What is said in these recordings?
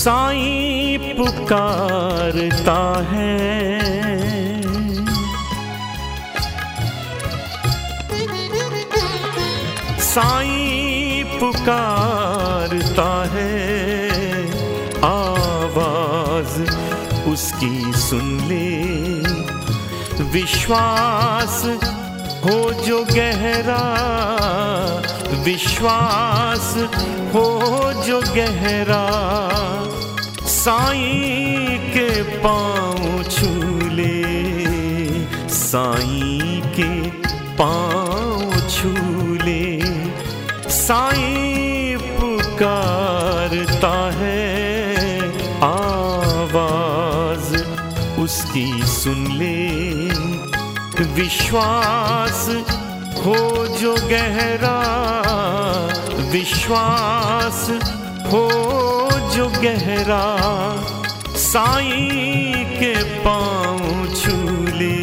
साईं पुकारता है। साईं पुकारता है। आवाज़ उसकी सुन ले। विश्वास हो जो गहरा। विश्वास हो जो गहरा। साईं के पाँव छूले साईं के पाँव छूले साईं पुकारता है आवाज़, उसकी सुन ले। विश्वास हो जो गहरा, विश्वास हो जो गहरा साई के पाँव छूले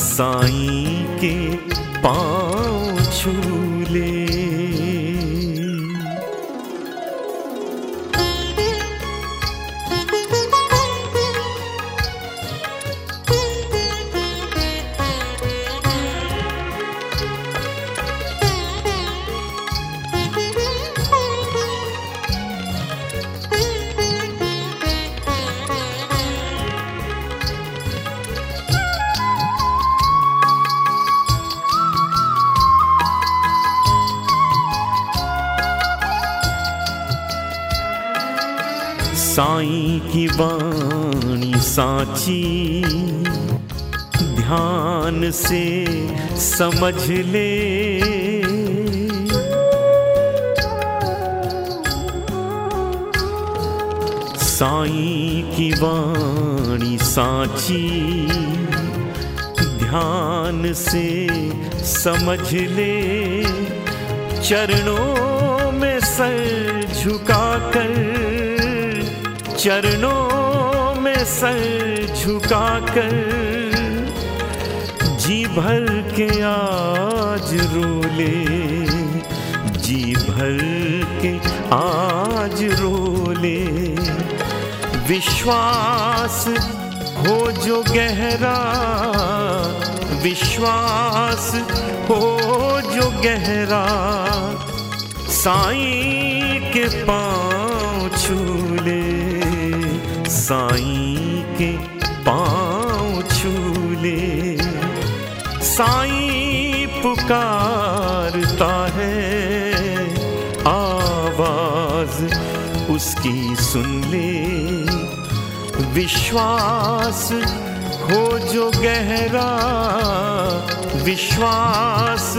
साई के पाँव छूले साईं की वाणी साची। ध्यान से समझ ले। साईं की वाणी साची। ध्यान से समझ ले। चरणों में सर झुकाकर चरणों में सर झुकाकर जी भर के आज रोले जी भर के आज रोले विश्वास हो जो गहरा, विश्वास हो जो गहरा। साईं के पाँव छूले साईं के पाँव छूले। साईं पुकारता है, आवाज़ उसकी सुन ले। विश्वास हो जो गहरा, विश्वास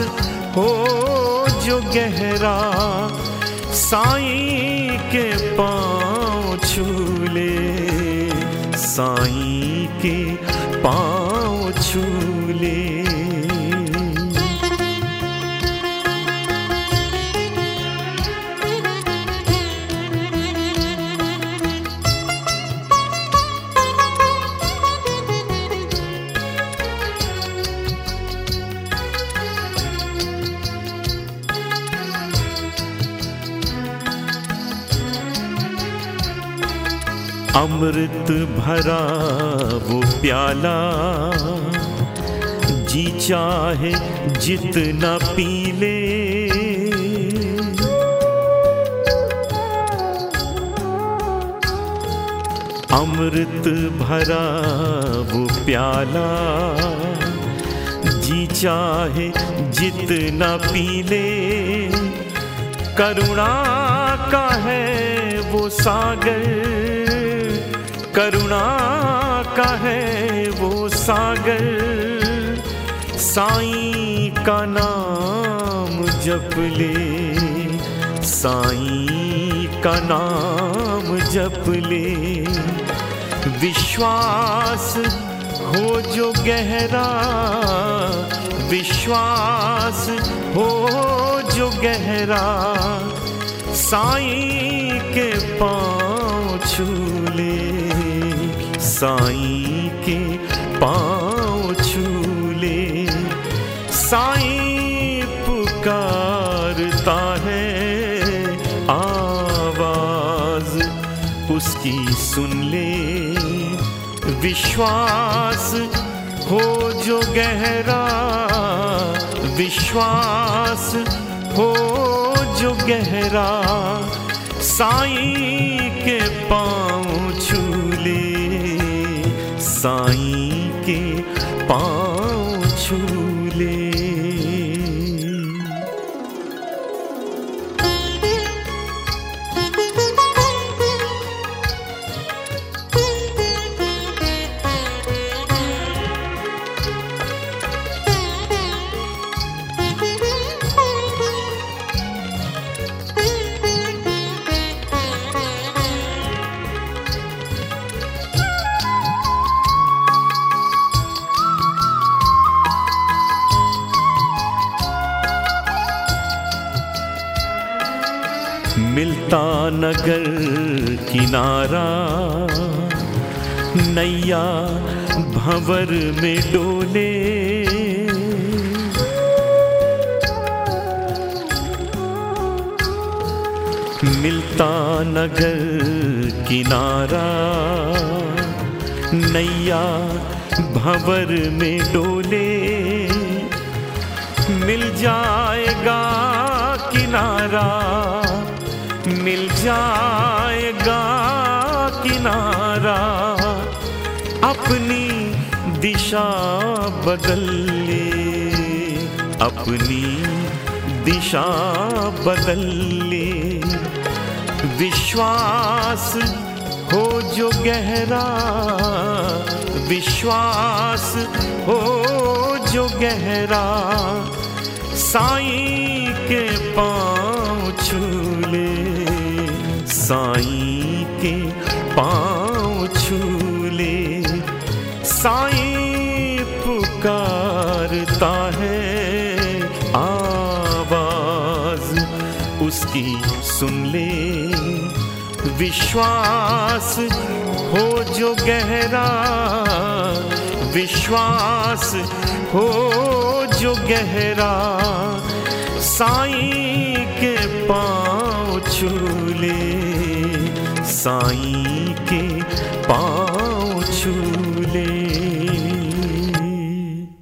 हो जो गहरा। साईं के पाँव साईं के पाँव छूले अमृत भरा वो प्याला। जी चाहे जितना पी ले। अमृत भरा वो प्याला। जी चाहे जितना पी ले। करुणा का है वो सागर। करुणा का है वो सागर, साई का नाम जप ले। साईं का नाम जप ले। विश्वास हो जो गहरा, विश्वास हो जो गहरा, साई के पाँव छूले साईं के पाँव छूले। साईं पुकारता है आवाज़, उसकी सुन ले। विश्वास हो जो गहरा, विश्वास हो जो गहरा। साईं के पाँव छूले साईं के पाँव छूले मिलता नगर किनारा, नैया भंवर में डोले। मिलता नगर किनारा, नैया भंवर में डोले। मिल जाएगा अपनी दिशा बदल ले। अपनी दिशा बदल ले। विश्वास हो जो गहरा, विश्वास हो जो गहरा, साईं के पाँव छूले साईं के पाँव साईं पुकारता है आवाज़, उसकी सुन ले। विश्वास हो जो गहरा, विश्वास हो जो गहरा। साईं के पाँव छूले साईं के पाँव छूले